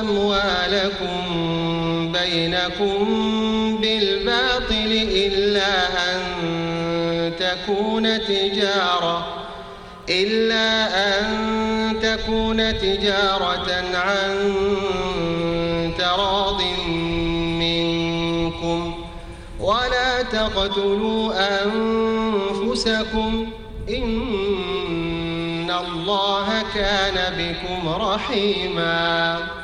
أموالكم بينكم بالباطل إلا أن تكون تجارة إلا أن تكون تجارة عن تراض منكم. ولا تقتلوا أنفسكم إن الله كان بكم رحيما.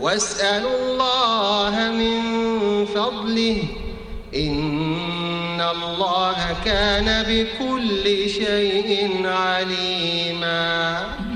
واسألوا الله من فضله. إن الله كان بكل شيء عليماً.